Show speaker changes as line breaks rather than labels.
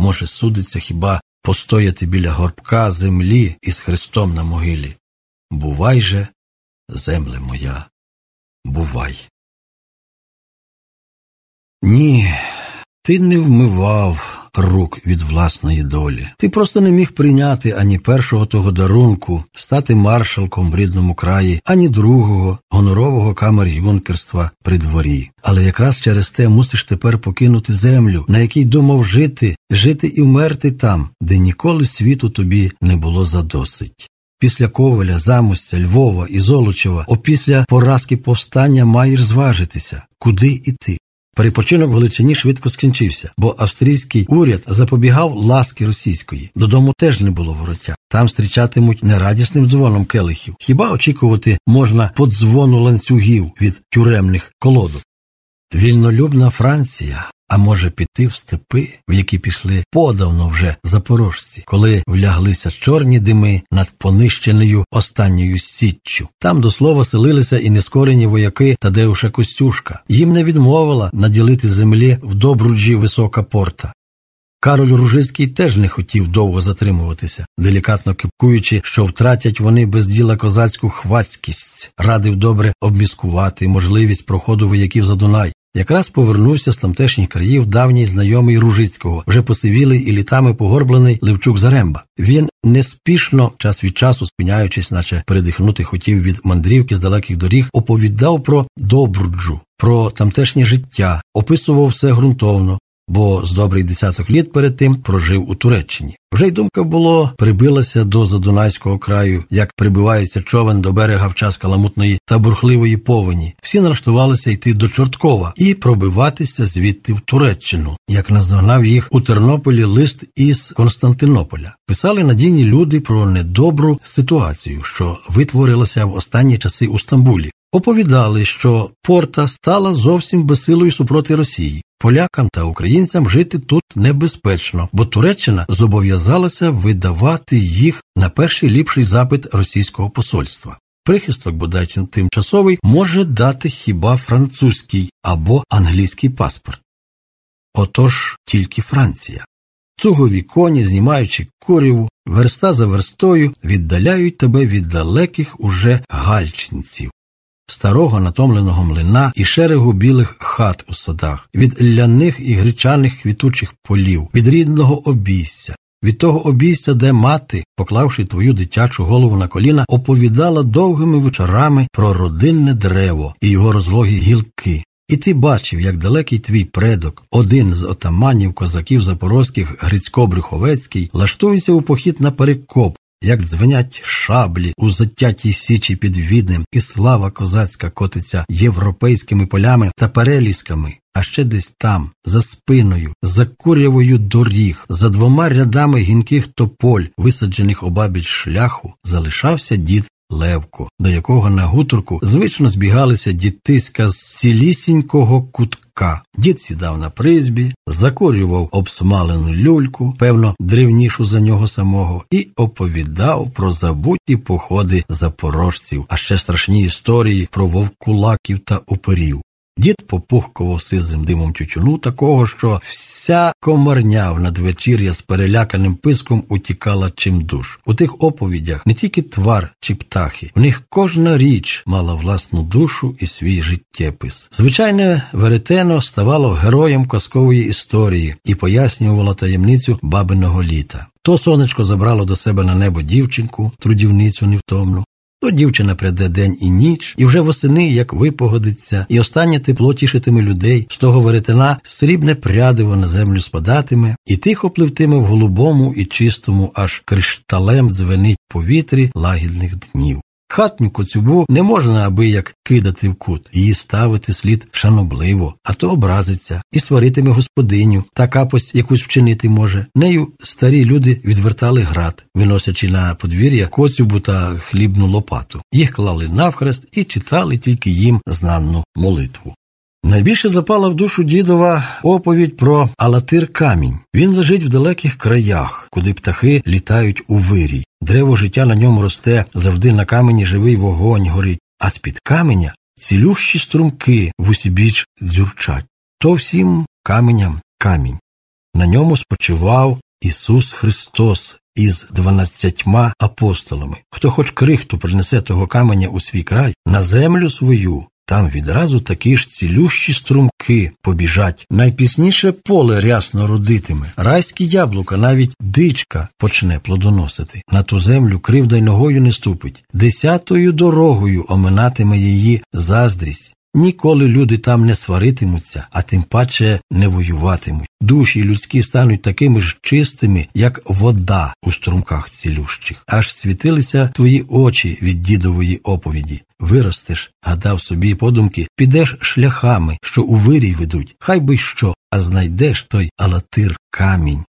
може судиться хіба постояти біля горбка землі із Христом на могилі. Бувай же, земле моя, бувай. Ні, ти не вмивав рук від власної долі. Ти просто не міг прийняти ані першого того дарунку, стати маршалком в рідному краї, ані другого гонорового камер юнкерства при дворі. Але якраз через те мусиш тепер покинути землю, на якій думав жити, жити і вмерти там, де ніколи світу тобі не було задосить. Після Коваля, Замостя, Львова і Золочева, опісля поразки повстання маєш зважитися, куди іти. Перепочинок в Галичині швидко скінчився, бо австрійський уряд запобігав ласки російської. Додому теж не було вороття. Там зустрічатимуть нерадісним дзвоном келихів. Хіба очікувати можна по дзвону ланцюгів від тюремних колодок? Вільнолюбна Франція а може піти в степи, в які пішли подавно вже запорожці, коли вляглися чорні дими над понищеною останньою січчю. Там до слова селилися і нескорені вояки Тадеуша Костюшка. Їм не відмовила наділити землі в добруджі висока порта. Кароль Ружицький теж не хотів довго затримуватися, делікатно кипкуючи, що втратять вони без діла козацьку хвацькість, радив добре обміскувати можливість проходу вояків за Дунай, Якраз повернувся з тамтешніх країв давній знайомий Ружицького, вже посивілий і літами погорблений Левчук Заремба. Він неспішно, час від часу, спиняючись, наче передихнути хотів від мандрівки з далеких доріг, оповідав про Добруджу, про тамтешнє життя, описував все ґрунтовно, бо з добрий десяток літ перед тим прожив у Туреччині. Вже й думка було прибилася до Задунайського краю, як прибивається човен до берега в час каламутної та бурхливої повені. Всі налаштувалися йти до Чорткова і пробиватися звідти в Туреччину, як наздогнав їх у Тернополі лист із Константинополя. Писали надійні люди про недобру ситуацію, що витворилася в останні часи у Стамбулі. Оповідали, що порта стала зовсім безсилою супроти Росії. Полякам та українцям жити тут небезпечно, бо Туреччина зобов'язалася видавати їх на перший ліпший запит російського посольства. Прихисток, бодай тимчасовий, може дати хіба французький або англійський паспорт. Отож тільки Франція. Цугові коні, знімаючи куріву, верста за верстою, віддаляють тебе від далеких уже гальчинців старого натомленого млина і шерегу білих хат у садах, від ляних і гречаних квітучих полів, від рідного обійстя, від того обійстя, де мати, поклавши твою дитячу голову на коліна, оповідала довгими вечорами про родинне дерево і його розлогі гілки. І ти бачив, як далекий твій предок, один з отаманів козаків запорозьких Грицько Брюховецький, лаштується у похід на перекоп, як дзвенять шаблі у затятій січі під Віднем, і слава козацька котиться європейськими полями та перелісками, а ще десь там, за спиною, за курявою доріг, за двома рядами гінких тополь, висаджених обабіч шляху, залишався дід Левко, до якого на гуторку звично збігалися дітиська з цілісінького кутка. Дід сідав на призбі, закорював обсмалену люльку, певно, древнішу за нього самого, і оповідав про забуті походи запорожців, а ще страшні історії про вовкулаків та уперів. Дід попухкував сизим димом тютюну такого, що вся комарня в надвечір'я з переляканим писком утікала чимдуж. У тих оповідях не тільки твар чи птахи, в них кожна річ мала власну душу і свій життєпис. Звичайне веретено ставало героєм казкової історії і пояснювало таємницю бабиного літа. То сонечко забрало до себе на небо дівчинку, трудівницю невтомну, то дівчина прийде день і ніч, і вже восени, як випогодиться, і останнє тепло тішитиме людей, з того веретена срібне прядиво на землю спадатиме, і тихо пливтиме в голубому і чистому, аж кришталем дзвенить повітрі лагідних днів. Хатню коцюбу не можна аби як кидати в кут, її ставити слід шанобливо, а то образиться і сваритиме господиню, та капось якусь вчинити може. Нею старі люди відвертали град, виносячи на подвір'я коцюбу та хлібну лопату. Їх клали навхрест і читали тільки їм знанну молитву. Найбільше запала в душу дідова оповідь про Алатир камінь. Він лежить в далеких краях, куди птахи літають у вирій. Древо життя на ньому росте, завжди на камені живий вогонь горить, а з-під каменя цілющі струмки в усібіч дзюрчать. То всім каменям камінь. На ньому спочивав Ісус Христос із дванадцятьма апостолами. Хто хоч крихту принесе того каменя у свій край, на землю свою, там відразу такі ж цілющі струмки побіжать. Найпісніше поле рясно родитиме, райські яблука, навіть дичка почне плодоносити. На ту землю кривда й ногою не ступить, десятою дорогою оминатиме її заздрість. Ніколи люди там не сваритимуться, а тим паче не воюватимуть. Душі людські стануть такими ж чистими, як вода у струмках цілющих. Аж світилися твої очі від дідової оповіді. Виростеш, гадав собі подумки, підеш шляхами, що у вирій ведуть, хай би що, а знайдеш той алатир камінь.